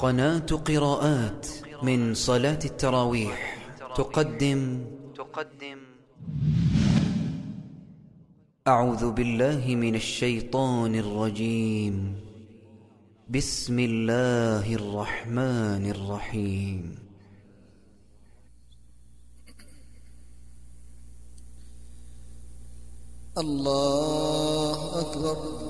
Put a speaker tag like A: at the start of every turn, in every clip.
A: قناة قراءات من صلاة التراويح. تقدم. تقدم أعوذ بالله من الشيطان الرجيم. بسم الله الرحمن الرحيم.
B: الله أكبر.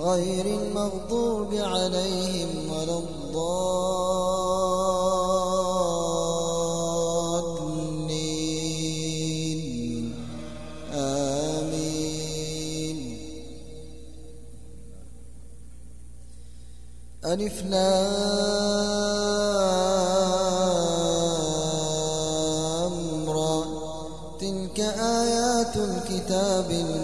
B: غير المغضوب عليهم ولا الضالين. آمين. ألف لام را. تلك آيات الكتاب المبين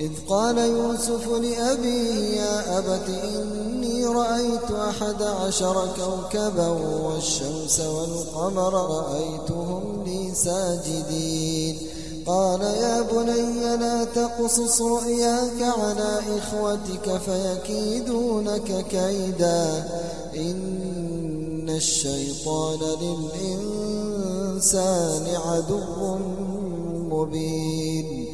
B: إذ قال يوسف لأبيه يا أبت إني رأيت أحد عشر كوكبا والشمس والقمر رأيتهم لي ساجدين. قال يا بني لا تقصص رؤياك على إخوتك فيكيدونك كيدا. إن الشيطان للإنسان عدو مبين.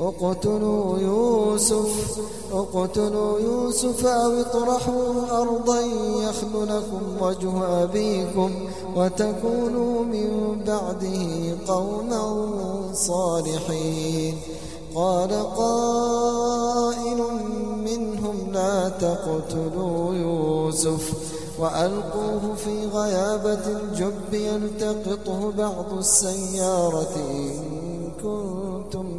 B: اقتلوا يوسف اقتلوا يوسف أو اطرحوه أرضا يخل لكم وجه أبيكم وتكونوا من بعده قوما صالحين. قال قائل منهم لا تقتلوا يوسف وألقوه في غيابة الجب يلتقطه بعض السيارة إن كنتم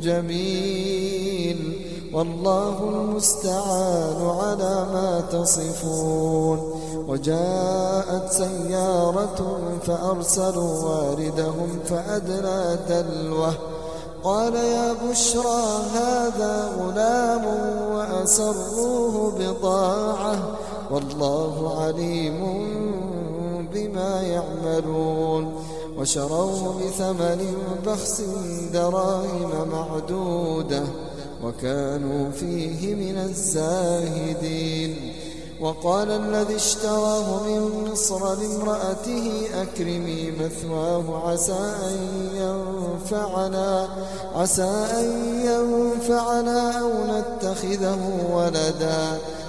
B: جميل والله المستعان على ما تصفون وجاءت سيارة فأرسلوا واردهم فأدلى دلوه قال يا بشرى هذا غلام وأسروه بضاعة والله عليم بما يعملون وشروه بثمن بخس دراهم معدودة وكانوا فيه من الزاهدين. وقال الذي اشتراه من مصر لامرأته أكرمي مثواه عسى أن ينفعنا عسى أن ينفعنا أو نتخذه ولدا.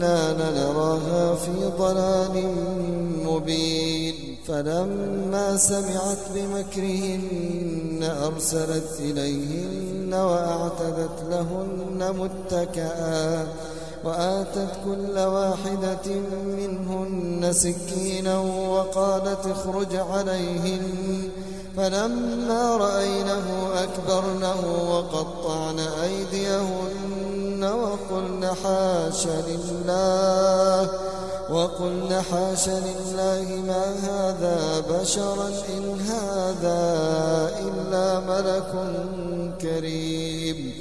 B: إنا لنراها في ضلال مبين فلما سمعت بمكرهن أرسلت إليهن وأعتدت لهن متكئا وآتت كل واحدة منهن سكينا وقالت اخرج عليهن فلما رأينه أكبرنه وقطعن أيديهن وقلن حاش لله وقلن حاش لله ما هذا بشرا إن هذا إلا ملك كريم.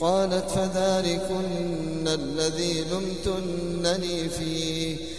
B: قالت فذلكن الذي لمتنني فيه.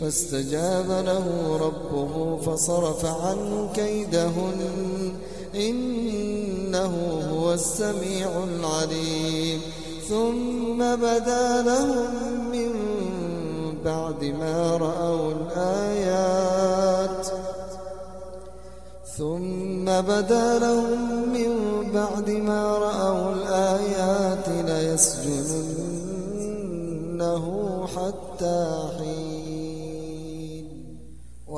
B: فاستجاب له ربه فصرف عنه كيدهن. إنه هو السميع العليم. ثم بدا لهم من بعد ما رأوا الآيات. ثم بدا لهم من بعد ما رأوا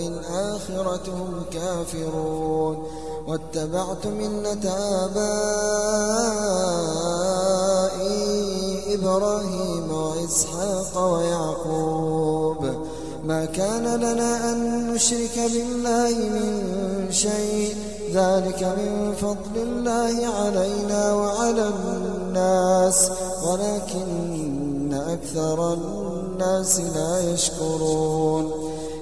B: بالآخرة هم كافرون. واتبعت ملة آبائي إبراهيم وإسحاق ويعقوب. ما كان لنا أن نشرك بالله من شيء. ذلك من فضل الله علينا وعلى الناس. ولكن أكثر الناس لا يشكرون.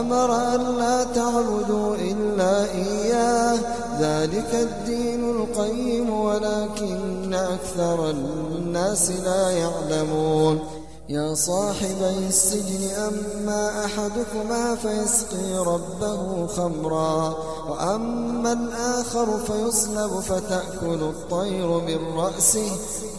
B: أمر أن لا تعبدوا إلا إياه. ذلك الدين القيم ولكن أكثر الناس لا يعلمون. يا صاحبي السجن أما أحدكما فيسقي ربه خمرا وأما الآخر فيصلب فتأكل الطير من رأسه.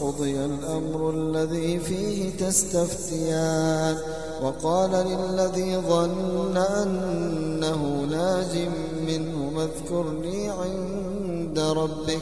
B: قضي الأمر الذي فيه تستفتيان. وقال للذي ظن أنه ناج منه اذكرني عند ربك.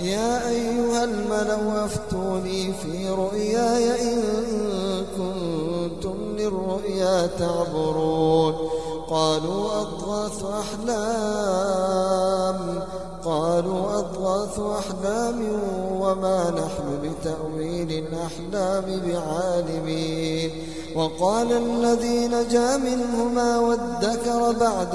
B: يا أيها الملو أفتوني في رؤياي إن كنتم للرؤيا تعبرون. قالوا أضغاث أحلام. قالوا أضغاث أحلام. وما نحن بتأويل الأحلام بعالمين. وقال الذي نجا منهما وادكر بعد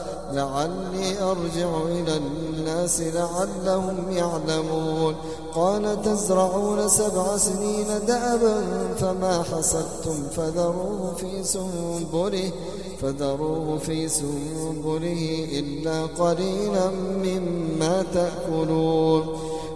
B: لعلي أرجع إلى الناس لعلهم يعلمون. قال تزرعون سبع سنين دأبا فما حصدتم فذروه في سنبله فذروه في سنبله إلا قليلا مما تأكلون.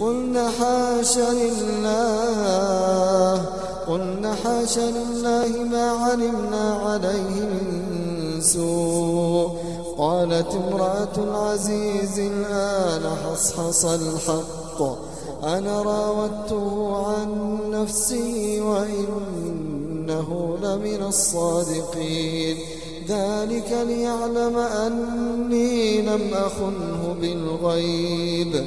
B: قلنا حاش لله قلنا حاش لله ما علمنا عليه من سوء. قالت امرأة العزيز الآن حصحص الحق. أنا راودته عن نفسي وإنه لمن الصادقين. ذلك ليعلم أني لم أخنه بالغيب.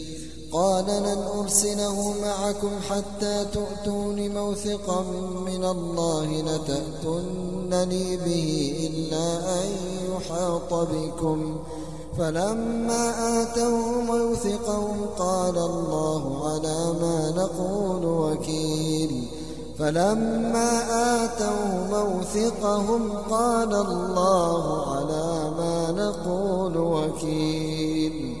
B: قال لن أرسله معكم حتى تؤتون موثقا من الله لتأتونني به إلا أن يحاط بكم. فلما آتوا موثقهم قال الله على ما نقول وكيل. فلما آتوا موثقهم قال الله على ما نقول وكيل.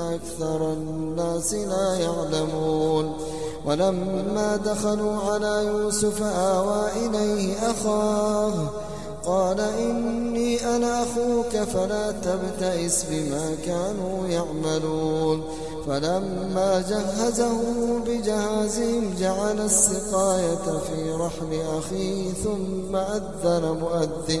B: أكثر الناس لا يعلمون. ولما دخلوا على يوسف آوى إليه أخاه قال إني أنا أخوك فلا تبتئس بما كانوا يعملون. فلما جهزه بجهازهم جعل السقاية في رحل أخيه ثم أذن مؤذن.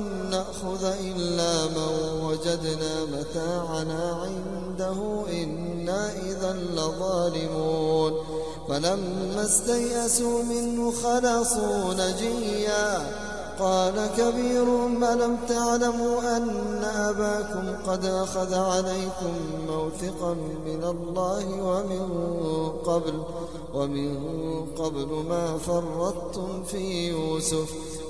B: نأخذ إلا من وجدنا متاعنا عنده إنا إذا لظالمون. فلما استيأسوا منه خلصوا نجيا. قال كبيرهم ألم تعلموا أن أباكم قد أخذ عليكم موثقا من الله ومن قبل ومن قبل ما فرطتم في يوسف.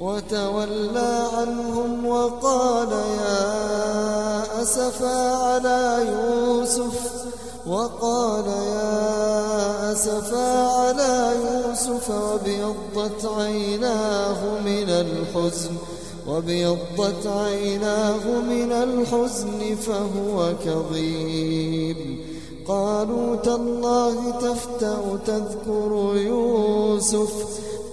B: وتولى عنهم وقال يا أسفا على يوسف وقال يا أسفا على يوسف وبيضت عيناه من الحزن وبيضت عيناه من الحزن فهو كظيم. قالوا تالله تفتأ تذكر يوسف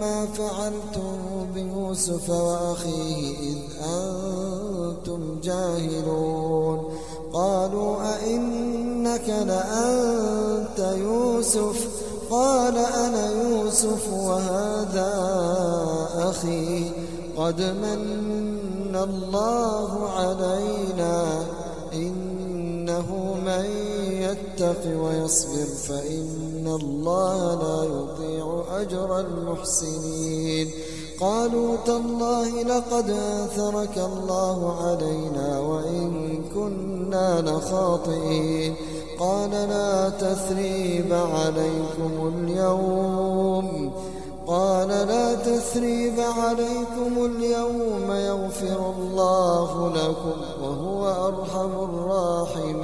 B: ما فعلتم بيوسف وأخيه إذ أنتم جاهلون. قالوا أئنك لأنت يوسف؟ قال أنا يوسف وهذا أخي. قد من الله علينا إنه من يتق ويصبر فإن الله لا يطيع أجر المحسنين. قالوا تالله لقد آثرك الله علينا وإن كنا لخاطئين. قال لا تثريب عليكم اليوم. قال لا تثريب عليكم اليوم يغفر الله لكم وهو أرحم الراحمين.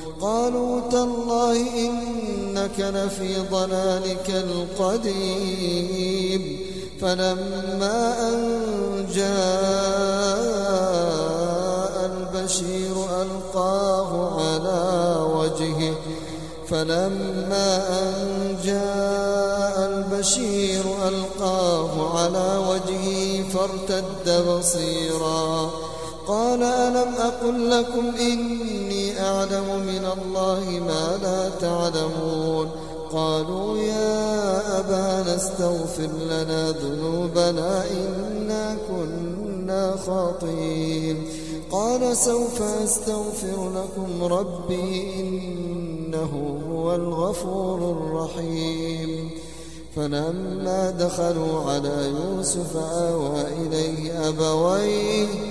B: قالوا تالله إنك لفي ضلالك القديم. فلما أن جاء البشير ألقاه على وجهه. فلما أن جاء البشير ألقاه على وجهه فارتد بصيرا. قال ألم أقل لكم إني أعلم من الله ما لا تعلمون قالوا يا أبانا استغفر لنا ذنوبنا إنا كنا خاطئين قال سوف أستغفر لكم ربي إنه هو الغفور الرحيم فلما دخلوا على يوسف آوى إليه أبويه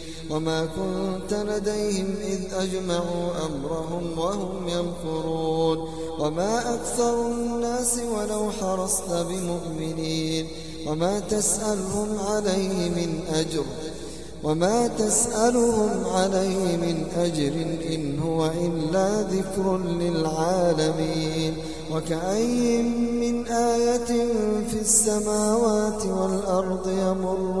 B: وما كنت لديهم إذ أجمعوا أمرهم وهم يمكرون وما أكثر الناس ولو حرصت بمؤمنين وما تسألهم عليه من أجر وما تسألهم عليه من أجر إن هو إلا ذكر للعالمين وكأي من آية في السماوات والأرض يمرون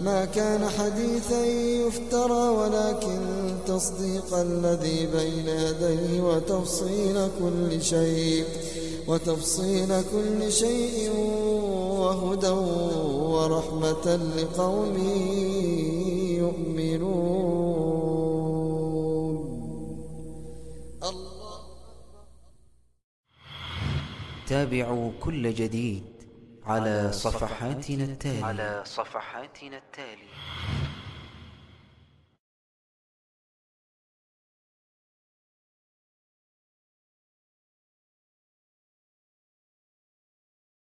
B: ما كان حديثا يفترى ولكن تصديق الذي بين يديه وتفصيل كل شيء وتفصيل كل شيء وهدى ورحمة لقوم يؤمنون.
A: تابعوا كل جديد. على صفحاتنا التالية.
C: على صفحاتنا التالية.